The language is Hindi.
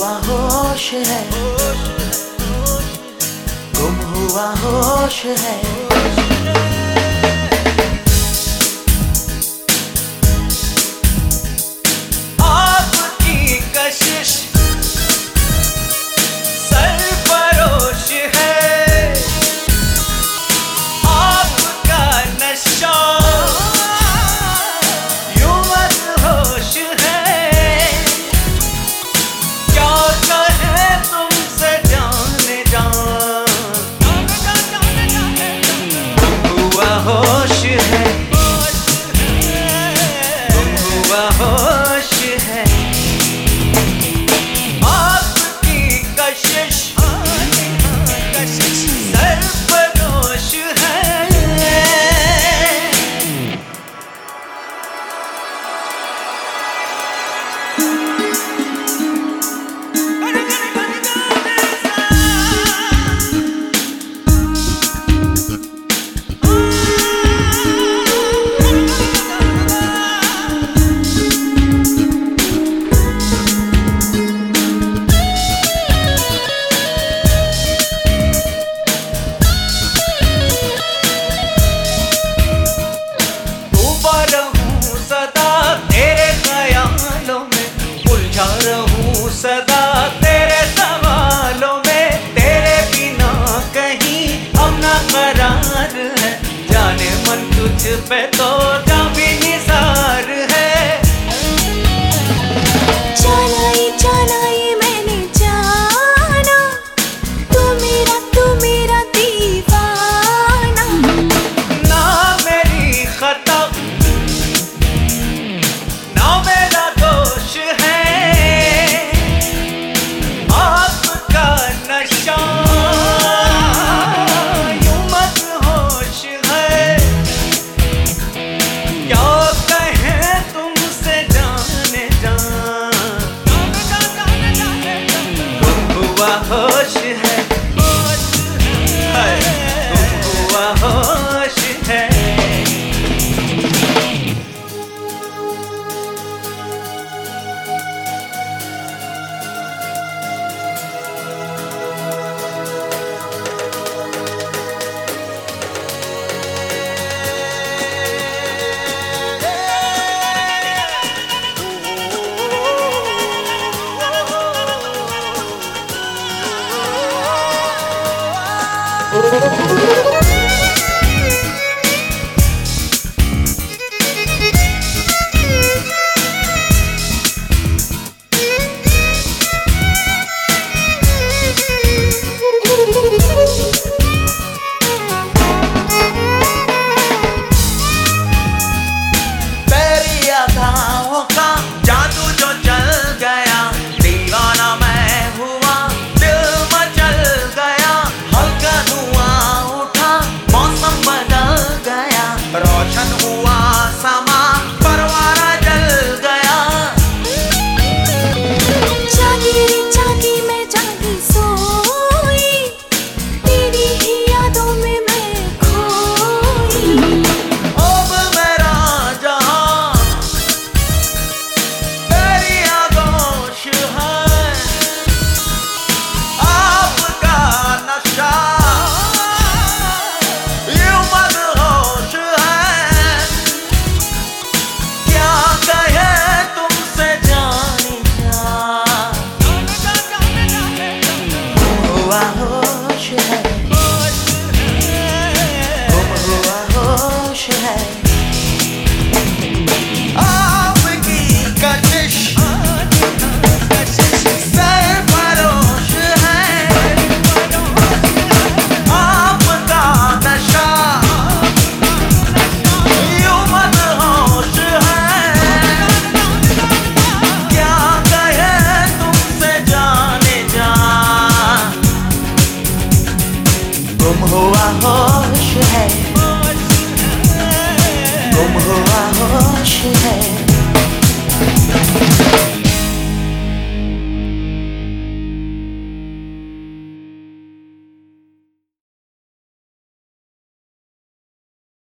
हुआ होश है। गुम हुआ होश है। पे तो होश Música हुआ होश है गुम हुआ होश है